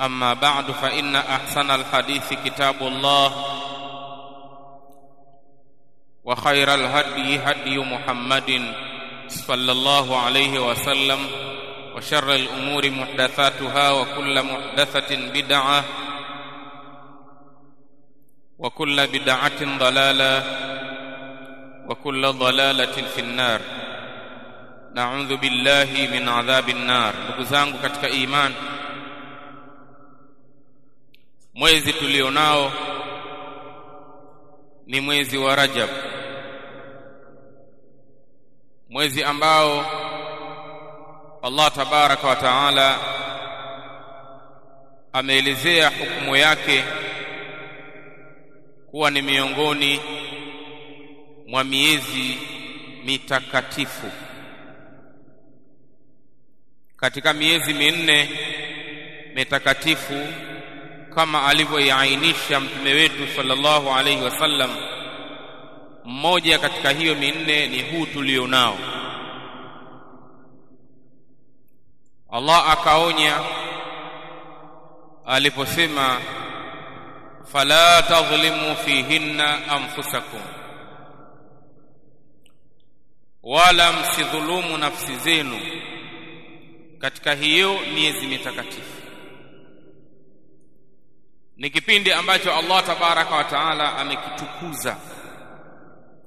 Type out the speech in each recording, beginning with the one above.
أما بعد فإن أحسن الحديث كتاب الله وخير الهدي هدي محمد صلى الله عليه وسلم وشر الأمور محدثاتها وكل محدثة بدعة وكل بدعة ضلالة وكل ضلالة في النار. نعوذ بالله من عذاب النار. ndugu zangu katika mwezi tulionao ni mwezi wa Rajab. Mwezi ambao Allah tabaraka wa taala ameelezea hukumu yake kuwa ni miongoni mwa miezi mitakatifu. Katika miezi minne mitakatifu kama alivyoiainisha mtume wetu sallallahu alaihi wasallam mmoja katika hiyo minne ni huu tulionao. Allah akaonya aliposema fala tadhlimu fihinna anfusakum wala msidhulumu nafsi zenu katika hiyo miezi mitakatifu ni kipindi ambacho Allah tabaraka wa taala amekitukuza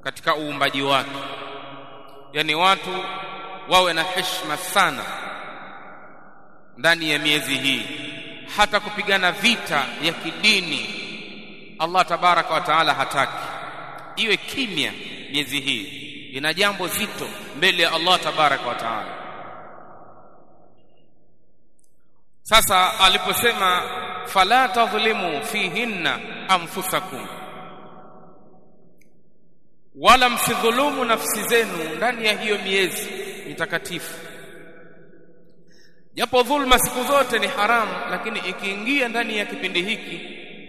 katika uumbaji wake. Yani watu wawe na heshima sana ndani ya miezi hii. Hata kupigana vita ya kidini Allah tabaraka wa taala hataki. Iwe kimya miezi hii. Ina jambo zito mbele ya Allah tabaraka wa taala. Sasa aliposema fala tadhlimu fihinna anfusakum wala msidhulumu nafsi zenu ndani ya hiyo miezi mitakatifu. Japo dhulma siku zote ni haramu lakini ikiingia ndani ya kipindi hiki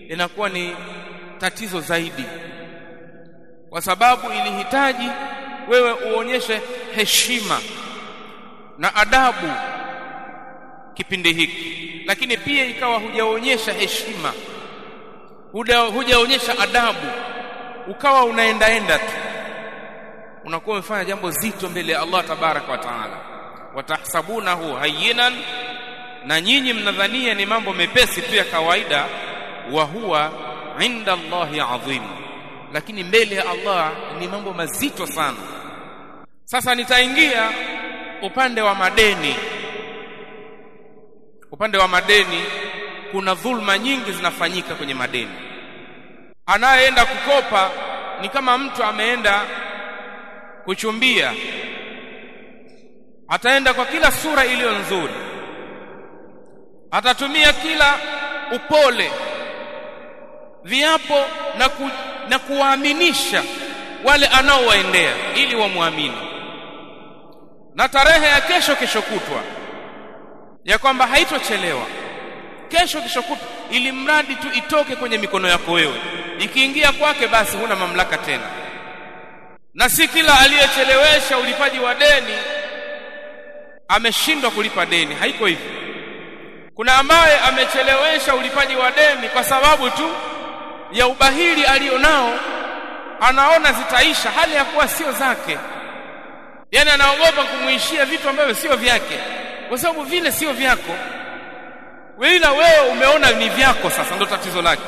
inakuwa ni tatizo zaidi kwa sababu ilihitaji wewe uonyeshe heshima na adabu kipindi hiki. Lakini pia ikawa hujaonyesha heshima. Hujaonyesha adabu. Ukawa unaendaenda tu. Unakuwa umefanya jambo zito mbele ya Allah tabaraka wa taala. Watahsabunahu hayyinan na nyinyi mnadhania ni mambo mepesi tu ya kawaida. Wa huwa inda Allahi adhim lakini mbele ya Allah ni mambo mazito sana. Sasa nitaingia upande wa madeni upande wa madeni kuna dhulma nyingi zinafanyika kwenye madeni. Anayeenda kukopa ni kama mtu ameenda kuchumbia. Ataenda kwa kila sura iliyo nzuri. Atatumia kila upole viapo na, ku, na kuwaaminisha wale anaowaendea ili wamwamini. Na tarehe ya kesho kesho kutwa ya kwamba haitochelewa. Kesho kishokuta ili mradi tu itoke kwenye mikono yako wewe. Ikiingia kwake basi huna mamlaka tena. Na si kila aliyechelewesha ulipaji wa deni ameshindwa kulipa deni. Haiko hivyo. Kuna ambaye amechelewesha ulipaji wa deni kwa sababu tu ya ubahili alionao. Anaona zitaisha hali ya kuwa sio zake. Yani anaogopa kumuishia vitu ambavyo sio vyake kwa sababu vile sio vyako. Ila wewe umeona ni vyako sasa ndo tatizo lake.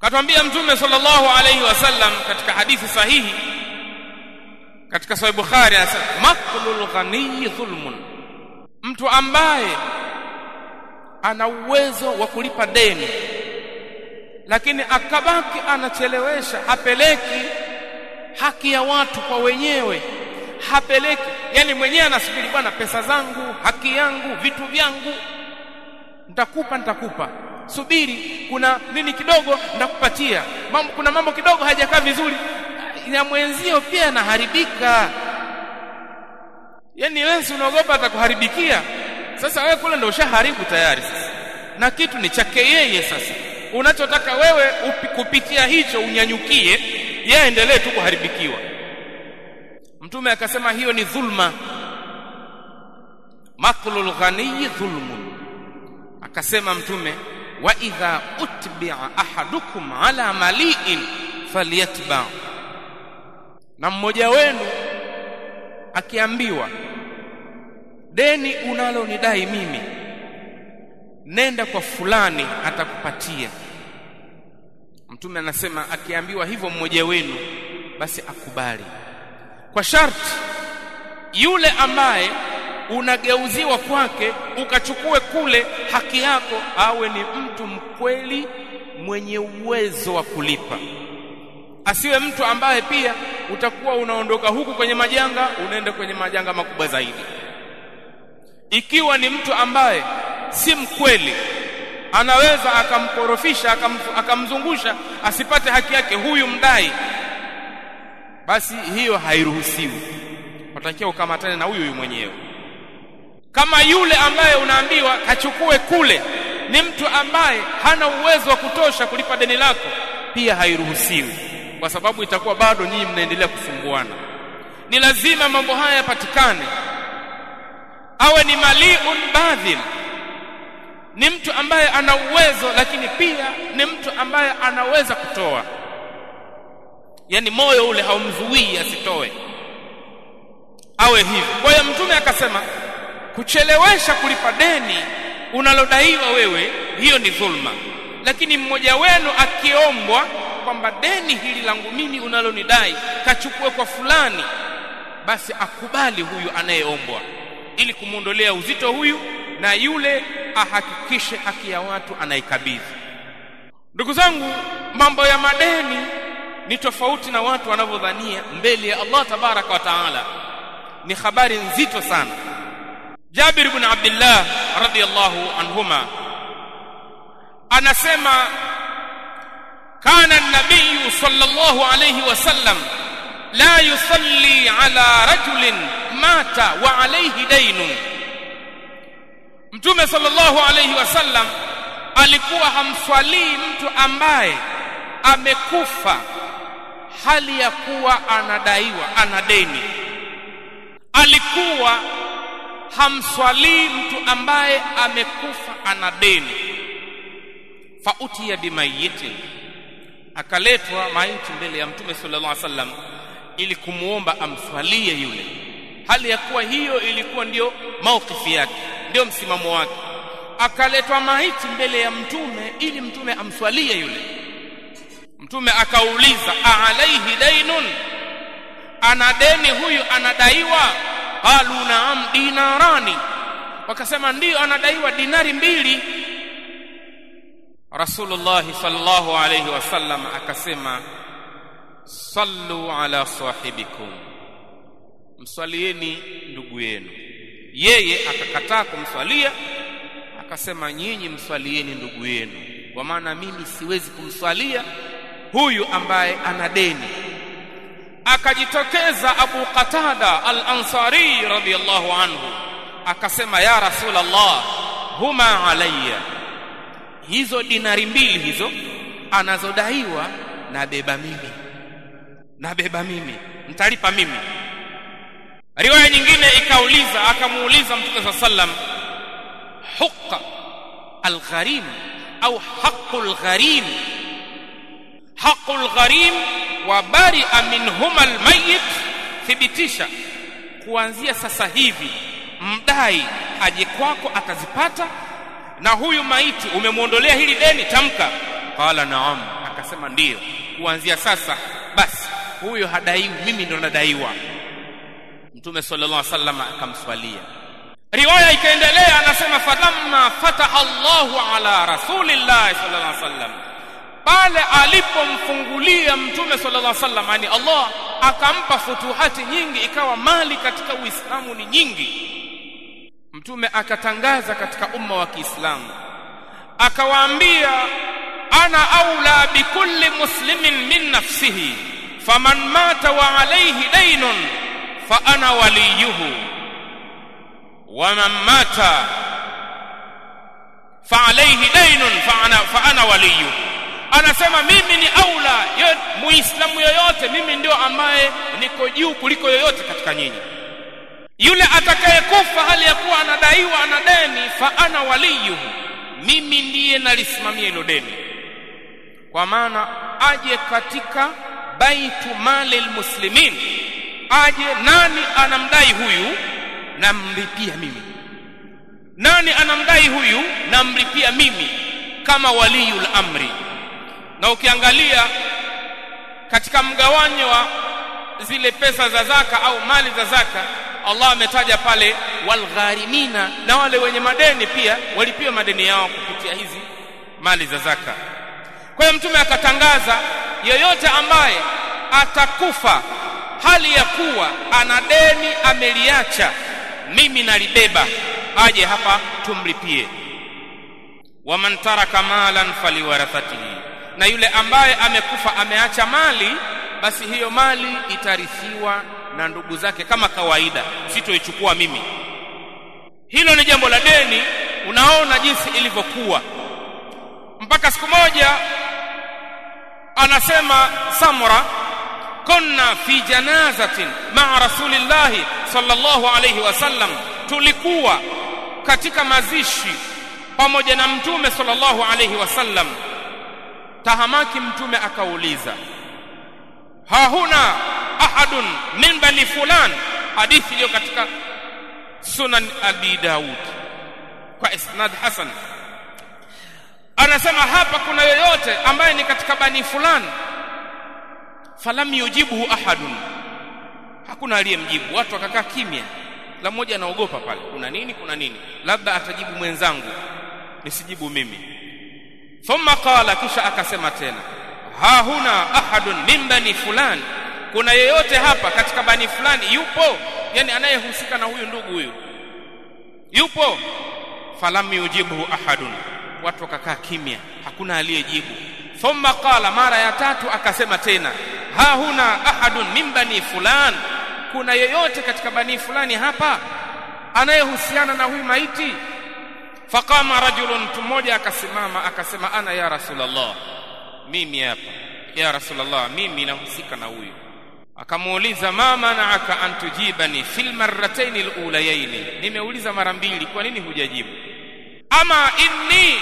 Katwambia mtume sallallahu alayhi wasallam katika hadithi sahihi katika sahih bukhari anasema maqlul ghaniyi dhulmun. Mtu ambaye ana uwezo wa kulipa deni lakini akabaki anachelewesha hapeleki haki ya watu kwa wenyewe hapeleki yani mwenyewe anasubiri bwana pesa zangu haki yangu vitu vyangu. Nitakupa nitakupa. Subiri kuna nini kidogo nitakupatia. Mambo kuna mambo kidogo hajakaa vizuri. Na mwenzio pia anaharibika. Yani wewe unaogopa atakuharibikia sasa wewe kule ndio ushaharibu tayari sasa. Na kitu ni chake yeye sasa. Unachotaka wewe upi, kupitia hicho unyanyukie yeye endelee tu kuharibikiwa mtume akasema hiyo ni dhulma. Maklul ghaniyi dhulmun. Akasema mtume wa idha utbi'a ahadukum ala mali'in falyatba. Na mmoja wenu akiambiwa deni unalonidai mimi nenda kwa fulani atakupatia. Mtume anasema akiambiwa hivyo mmoja wenu basi akubali kwa sharti yule ambaye unageuziwa kwake ukachukue kule haki yako awe ni mtu mkweli mwenye uwezo wa kulipa. Asiwe mtu ambaye pia utakuwa unaondoka huku kwenye majanga unaenda kwenye majanga makubwa zaidi. Ikiwa ni mtu ambaye si mkweli anaweza akamkorofisha akam, akamzungusha asipate haki yake huyu mdai basi hiyo hairuhusiwi. Unatakiwa ukamatane na huyu mwenyewe. Kama yule ambaye unaambiwa kachukue kule ni mtu ambaye hana uwezo wa kutosha kulipa deni lako pia hairuhusiwi. Kwa sababu itakuwa bado nyinyi mnaendelea kufunguana ni lazima mambo haya yapatikane. Awe ni maliun badhil. Ni mtu ambaye ana uwezo lakini pia ni mtu ambaye anaweza kutoa yani moyo ule haumzuii asitoe. Awe hivi. Kwa hiyo mtume akasema kuchelewesha kulipa deni unalodaiwa wewe hiyo ni dhulma. Lakini mmoja wenu akiombwa kwamba deni hili langu mimi unalonidai kachukue kwa fulani basi akubali huyu anayeombwa ili kumwondolea uzito huyu na yule ahakikishe haki ya watu anaikabidhi. Ndugu zangu mambo ya madeni ni tofauti na watu wanavyodhania mbele ya Allah tabaraka wa taala. Ni habari nzito sana. Jabir ibn Abdullah radiyallahu anhuma anasema kana an-nabiy sallallahu alayhi wasallam la yusalli ala rajulin mata wa alayhi daynun. Mtume sallallahu alayhi wasallam alikuwa hamswalii mtu ambaye amekufa hali ya kuwa anadaiwa ana deni. Alikuwa hamswalii mtu ambaye amekufa ana deni. Fautiya bimayitin akaletwa maiti mbele ya mtume sallallahu alaihi wasallam ili kumwomba amswalie yule. Hali ya kuwa hiyo ilikuwa ndiyo maukifi yake ndio msimamo wake. Akaletwa maiti mbele ya mtume ili mtume amswalie yule mtume akauliza alaihi dainun ana deni huyu anadaiwa? Qalu naam dinarani. Wakasema ndiyo anadaiwa dinari mbili. Rasulullah sallallahu alayhi wasallam akasema sallu ala sahibikum. Mswalieni ndugu yenu. Yeye akakataa kumswalia akasema nyinyi mswalieni ndugu yenu. Kwa maana mimi siwezi kumswalia huyu ambaye ana deni. Akajitokeza Abu Qatada al-Ansari radhiyallahu anhu akasema ya Rasulullah huma alayya. Hizo dinari mbili hizo anazodaiwa nabeba mimi nabeba mimi mtalipa mimi. Riwaya nyingine ikauliza akamuuliza mtume sallam huqa algharim au haqqul gharim haqul gharim wa baria minhuma almayit thibitisha kuanzia sasa hivi mdai aje kwako atazipata na huyu maiti umemwondolea hili deni tamka. Qala naam akasema ndiyo kuanzia sasa basi huyo hadaiwi mimi ndo nadaiwa. Mtume sallallahu alaihi wasallam akamswalia. Riwaya ikaendelea anasema falamma fataha Allahu ala rasulillahi sallallahu alaihi wasallam pale alipomfungulia mtume sallallahu alaihi wasallam yani Allah akampa futuhati nyingi ikawa mali katika Uislamu ni nyingi. Mtume akatangaza katika umma wa Kiislamu. Akawaambia ana aula bikulli muslimin min nafsihi faman mata wa alayhi daynun fa ana waliyuhu wa man mata fa alayhi daynun fa ana fa ana waliyuhu anasema mimi ni aula muislamu yoyote mimi ndio ambaye niko juu kuliko yoyote katika nyinyi. Yule atakayekufa hali ya kuwa anadaiwa ana deni fa ana waliyu mimi ndiye nalisimamia hilo deni. Kwa maana aje katika baitu mali almuslimin aje nani anamdai huyu? Namlipia mimi. Nani anamdai huyu? Namlipia mimi kama waliyul amri na ukiangalia katika mgawanyo wa zile pesa za zaka au mali za zaka Allah ametaja pale walgharimina na wale wenye madeni pia walipiwa madeni yao kupitia hizi mali za zaka. Kwa hiyo mtume akatangaza yeyote ambaye atakufa hali ya kuwa ana deni ameliacha mimi nalibeba aje hapa tumlipie. Waman taraka malan faliwarathatihi na yule ambaye amekufa ameacha mali basi hiyo mali itarithiwa na ndugu zake kama kawaida. Sitoichukua mimi. Hilo ni jambo la deni. Unaona jinsi ilivyokuwa. Mpaka siku moja anasema samra kunna fi janazatin ma'a rasulillahi sallallahu alayhi wasallam tulikuwa katika mazishi pamoja na mtume sallallahu alayhi wasallam tahamaki mtume akauliza hahuna ahadun min bani fulan? Hadithi iliyo katika sunan abi daud kwa isnad hasan. Anasema hapa kuna yoyote ambaye ni katika bani fulan? Falam yujibuhu ahadun. Hakuna aliyemjibu. Watu wakakaa kimya. La mmoja anaogopa pale. Kuna nini? Kuna nini? Labda atajibu mwenzangu. Nisijibu mimi thumma qala kisha akasema tena hahuna ahadun min bani fulani kuna yeyote hapa katika bani fulani yupo? Yani anayehusika na huyu ndugu huyu yupo? Falam yujibuhu ahadun. Watu wakakaa kimya hakuna aliyejibu. Thumma qala mara ya tatu akasema tena hahuna ahadun min bani fulan. Kuna yeyote katika bani fulani hapa anayehusiana na huyu maiti faqama rajulun mtu mmoja akasimama akasema ana ya rasulullah mimi hapa. Ya rasulullah mimi nahusika na huyu. Akamuuliza ma mana'aka an tujibani fil marratayn alulayaini? Nimeuliza mara mbili kwa nini hujajibu? Ama inni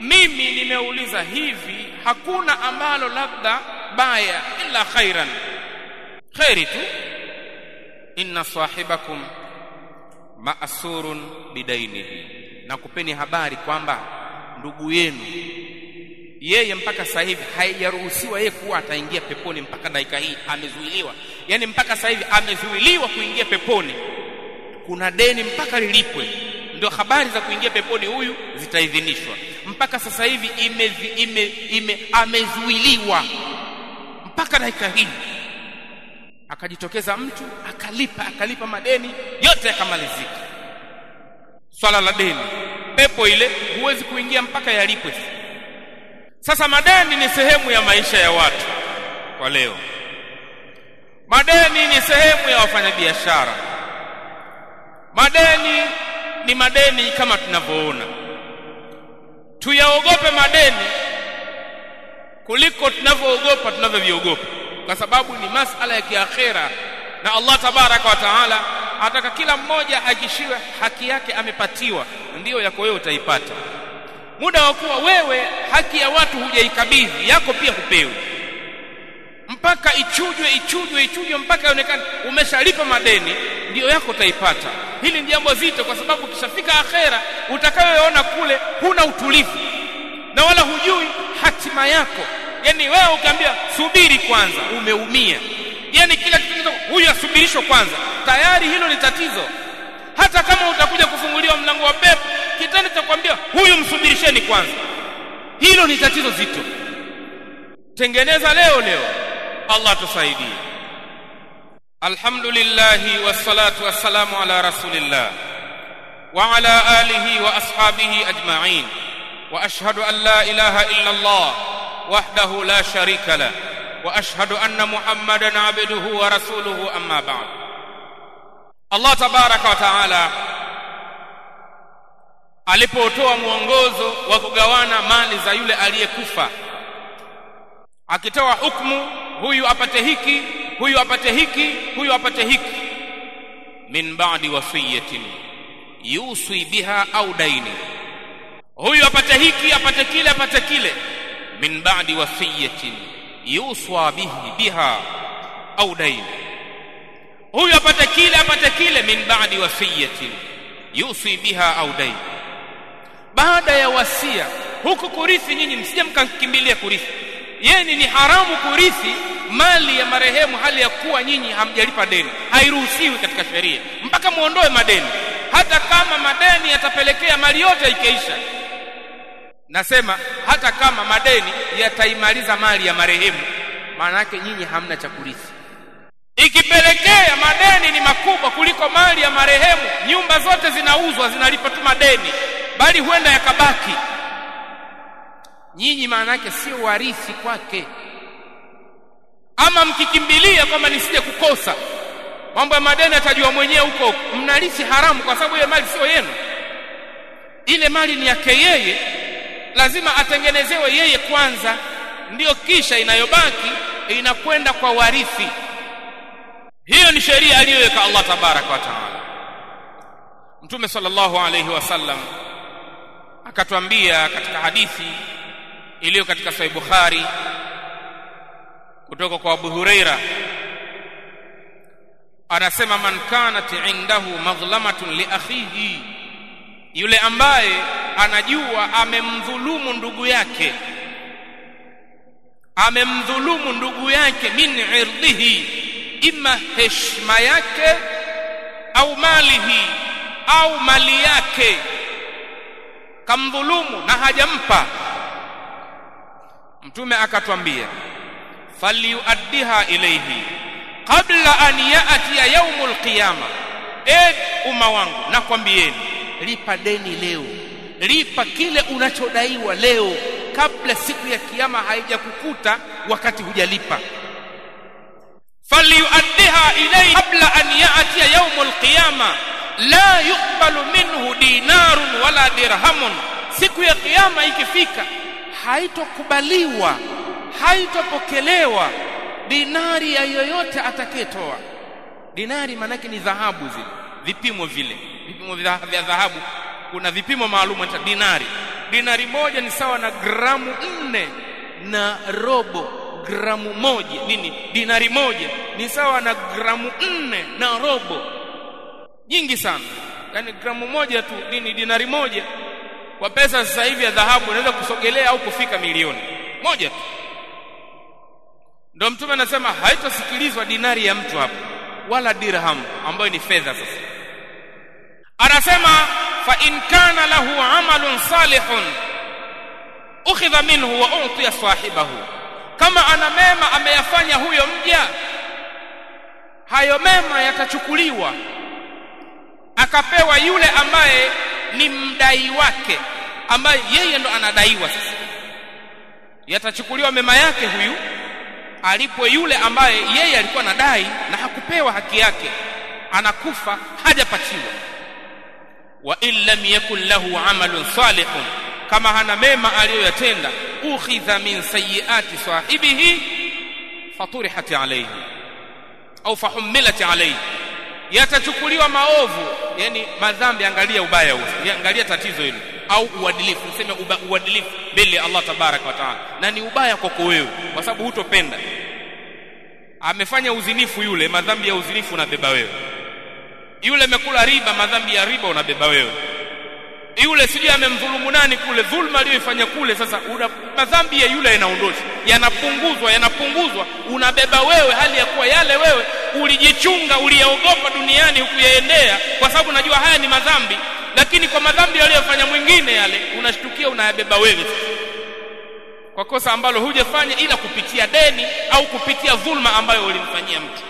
mimi nimeuliza hivi hakuna ambalo labda baya illa khairan. Khairi tu. Inna sahibakum ma'surun bidainihi na kupeni habari kwamba ndugu yenu yeye mpaka sasa hivi haijaruhusiwa yeye kuwa ataingia peponi mpaka dakika hii amezuiliwa. Yani mpaka sasa hivi amezuiliwa kuingia peponi. Kuna deni mpaka lilipwe. Ndio habari za kuingia peponi huyu zitaidhinishwa. Mpaka sasa hivi ime, ime, ime amezuiliwa. Mpaka dakika hii. Akajitokeza mtu akalipa akalipa madeni yote yakamalizika. Swala la deni pepo ile huwezi kuingia mpaka yalipwe. Sasa madeni ni sehemu ya maisha ya watu kwa leo. Madeni ni sehemu ya wafanyabiashara. Madeni ni madeni kama tunavyoona. Tuyaogope madeni kuliko tunavyoogopa tunavyoviogopa kwa sababu ni masala ya kiakhera na Allah tabaraka wa taala ataka kila mmoja ajishiwe haki yake amepatiwa ndiyo yako wewe utaipata. Muda wa kuwa wewe haki ya watu hujaikabidhi yako pia hupewi. Mpaka ichujwe ichujwe ichujwe mpaka ionekane umeshalipa madeni ndiyo yako utaipata. Hili ni jambo zito kwa sababu ukishafika akhera utakayoona kule huna utulivu. Na wala hujui hatima yako. Yani wewe ukiambia subiri kwanza umeumia yani kila kitu huyu asubirishwe kwanza. Tayari hilo ni tatizo. Hata kama utakuja kufunguliwa mlango wa pepo kitani cha kwambia huyu msubirisheni kwanza. Hilo ni tatizo zito. Tengeneza leo leo. Allah tusaidie alhamdulillah wassalatu wassalamu ala rasulillah wa ala alihi wa ashabihi ajma'in wa ashhadu an la ilaha illa Allah wahdahu la sharika la anna muhammadan abduhu wa rasuluhu amma ba'd. Allah tabaraka wa taala alipotoa mwongozo wa kugawana mali za yule aliyekufa akitoa hukumu huyu apate hiki huyu apate hiki huyu apate hiki min ba'di wasiyatin yuswi biha au daini huyu apate hiki apate kile apate kile min ba'di wasiyatin yuswa bihi biha au dain huyu apate kile apate kile min ba'di wasiyatin yusi biha au daini. Baada ya wasia huku kurithi nyinyi msije mkakimbilia kurithi. Yeni ni haramu kurithi mali ya marehemu hali ya kuwa nyinyi hamjalipa deni. Hairuhusiwi katika sheria. Mpaka muondoe madeni. Hata kama madeni yatapelekea mali yote ikeisha nasema hata kama madeni yataimaliza mali ya marehemu maana yake nyinyi hamna cha kurithi. Ikipelekea madeni ni makubwa kuliko mali ya marehemu nyumba zote zinauzwa zinalipa tu madeni bali huenda yakabaki. Nyinyi maana yake sio warithi kwake. Ama mkikimbilia kwamba nisije kukosa mambo ya madeni atajua mwenyewe huko mnarithi haramu kwa sababu ile mali sio yenu. Ile mali ni yake yeye lazima atengenezewe yeye kwanza. Ndiyo kisha inayobaki inakwenda kwa warithi. Hiyo ni sheria aliyoweka Allah tabaraka wa taala. Mtume sallallahu alayhi wasallam akatwambia katika hadithi iliyo katika sahih bukhari kutoka kwa Abu Huraira anasema man kanat indahu madhlamatun li akhihi yule ambaye anajua amemdhulumu ndugu yake. Amemdhulumu ndugu yake min irdhihi imma heshima yake au malihi au mali yake. Kamdhulumu na hajampa. Mtume akatwambia falyuaddiha ilayhi qabla an ya'tiya yaumul qiyama. E umma wangu nakwambieni lipa deni leo lipa kile unachodaiwa leo kabla siku ya kiyama haijakukuta wakati hujalipa. Falyuaddiha ilayhi qabla an ya'tiya yawm qiyama la yuqbalu minhu dinarun wala dirhamun. Siku ya kiyama ikifika haitokubaliwa haitopokelewa dinari ya yoyote atakayetoa. Dinari manake ni dhahabu zile vipimo vile vipimo vya dhahabu kuna vipimo maalum cha dinari. Dinari moja ni sawa na gramu nne na robo. Gramu moja nini? Dinari moja ni sawa na gramu nne na robo. Nyingi sana. Yani gramu moja tu nini? Dinari moja. Kwa pesa sasa hivi ya dhahabu inaweza kusogelea au kufika milioni. Moja tu. Ndio mtume anasema haitosikilizwa dinari ya mtu hapo wala dirham ambayo ni fedha sasa. Anasema fa in kana lahu amalun salihun ukhidha minhu wa utiya sahibahu. Kama ana mema ameyafanya huyo mja hayo mema yatachukuliwa akapewa yule ambaye ni mdai wake ambaye yeye ndo anadaiwa sasa. Yatachukuliwa mema yake huyu alipo yule ambaye yeye alikuwa anadai na hakupewa haki yake anakufa hajapatiwa wa in lam yakun lahu amalun salihun kama hana mema aliyoyatenda ukhidha min sayiati sahibihi faturihat alayhi au fahumilat alayhi yatachukuliwa maovu yani madhambi angalia ubaya huo angalia tatizo hilo au uadilifu useme uadilifu mbele ya Allah tabarak wa taala na ni ubaya kwako wewe kwa sababu hutopenda. Amefanya uzinifu yule madhambi ya uzinifu unabeba wewe yule amekula riba madhambi ya riba unabeba wewe. Yule sijui amemdhulumu nani kule dhulma aliyoifanya kule sasa una, madhambi ya yule yanaondoshwa yanapunguzwa yanapunguzwa. Unabeba wewe hali ya kuwa yale wewe ulijichunga uliyaogopa duniani hukuyaendea kwa sababu unajua haya ni madhambi. Lakini kwa madhambi aliyofanya mwingine yale unashtukia unayabeba wewe. Kwa kosa ambalo hujafanya ila kupitia deni au kupitia dhulma ambayo ulimfanyia mtu.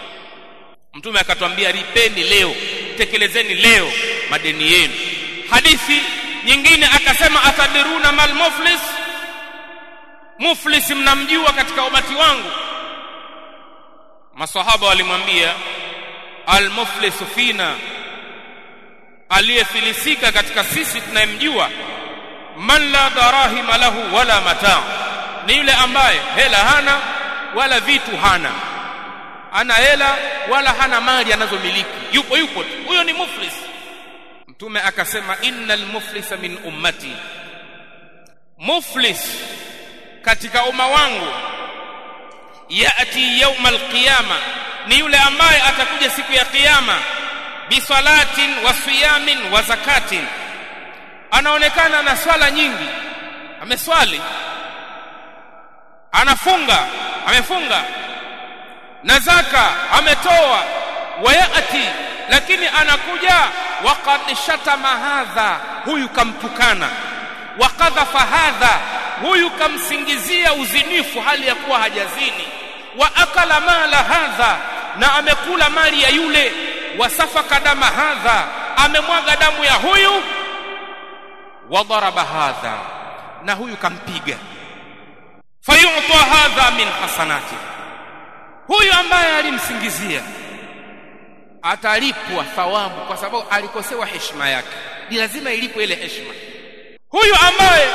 Mtume akatwambia ripeni leo tekelezeni leo madeni yenu. Hadithi nyingine akasema atadiruna mal muflis. Muflis mnamjua katika umati wangu. Masahaba walimwambia al muflis fina. Aliyefilisika katika sisi tunayemjua man la darahima lahu wala mataa ni yule ambaye hela hana wala vitu hana ana hela wala hana mali anazomiliki. Yupo yupo huyo ni muflis. Mtume akasema innal muflisa min ummati. Muflis katika umma wangu yati yauma alqiyama ni yule ambaye atakuja siku ya kiyama bisalatin wa siyamin wa zakatin. Anaonekana na swala nyingi. Ameswali. Anafunga. Amefunga na zaka ametoa wayati lakini anakuja waqad shatama hadha huyu kamtukana. Wakadhafa hadha huyu kamsingizia uzinifu hali ya kuwa hajazini. Wa akala mala hadha na amekula mali ya yule. Wasafaka dama hadha amemwaga damu ya huyu. Wadaraba hadha na huyu kampiga. Fayu'ta hadha min hasanati. huyu ambaye alimsingizia atalipwa thawabu kwa sababu alikosewa heshima yake. Ni lazima ilipwe ile heshima. Huyu ambaye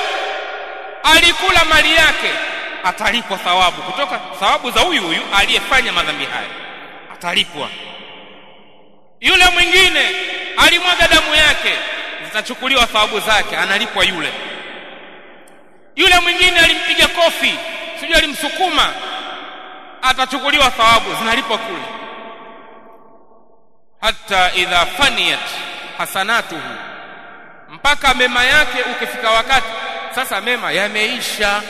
alikula mali yake atalipwa thawabu. Kutoka thawabu za huyu huyu aliyefanya madhambi haya atalipwa. Yule mwingine alimwaga damu yake zitachukuliwa thawabu zake analipwa yule. Yule mwingine alimpiga kofi sijui alimsukuma atachukuliwa thawabu zinalipwa kule. Hata idha faniyat hasanatuhu mpaka mema yake ukifika wakati sasa mema yameisha.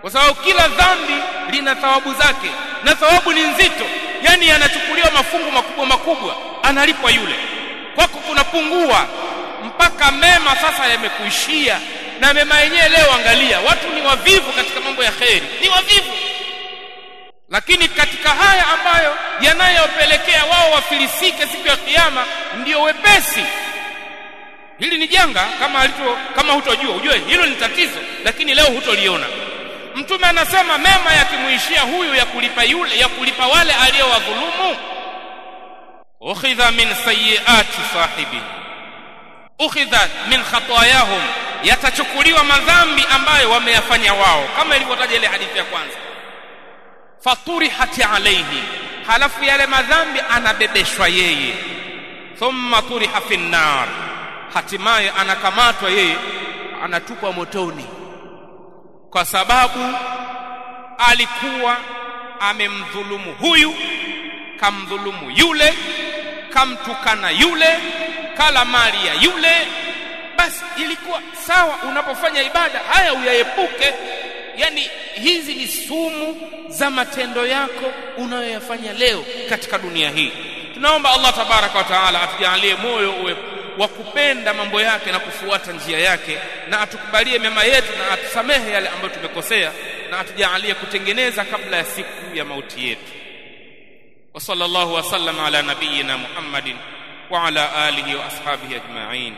Kwa sababu kila dhambi lina thawabu zake na thawabu ni nzito. Yani yanachukuliwa mafungu makubwa makubwa analipwa yule. Kwako kunapungua mpaka mema sasa yamekuishia na mema yenyewe leo angalia watu ni wavivu katika mambo ya kheri ni wavivu lakini katika haya ambayo yanayopelekea wao wafilisike siku ya kiyama ndiyo wepesi. Hili ni janga kama alito kama hutojua. Ujue hilo ni tatizo lakini leo hutoliona. Mtume anasema mema yakimuishia huyu ya kulipa yule ya kulipa wale aliyowadhulumu ukhidha min sayiati sahibi. Ukhidha min khatayahum. Yatachukuliwa madhambi ambayo wameyafanya wao kama ilivyotaja ile hadithi ya kwanza faturihat alayhi. Halafu yale madhambi anabebeshwa yeye. Thumma turiha fi nnar hatimaye anakamatwa yeye anatupwa motoni. Kwa sababu alikuwa amemdhulumu huyu kamdhulumu yule kamtukana yule kala mali ya yule. Basi ilikuwa sawa unapofanya ibada haya uyaepuke. Yani hizi ni sumu za matendo yako unayoyafanya leo katika dunia hii. Tunaomba Allah tabaraka wa taala atujalie moyo uwe wa kupenda mambo yake na kufuata njia yake na atukubalie mema yetu na atusamehe yale ambayo tumekosea na atujalie kutengeneza kabla ya siku ya mauti yetu. Wa sallallahu wa sallam ala nabiyina muhammadin wa ala alihi wa ashabihi ajma'in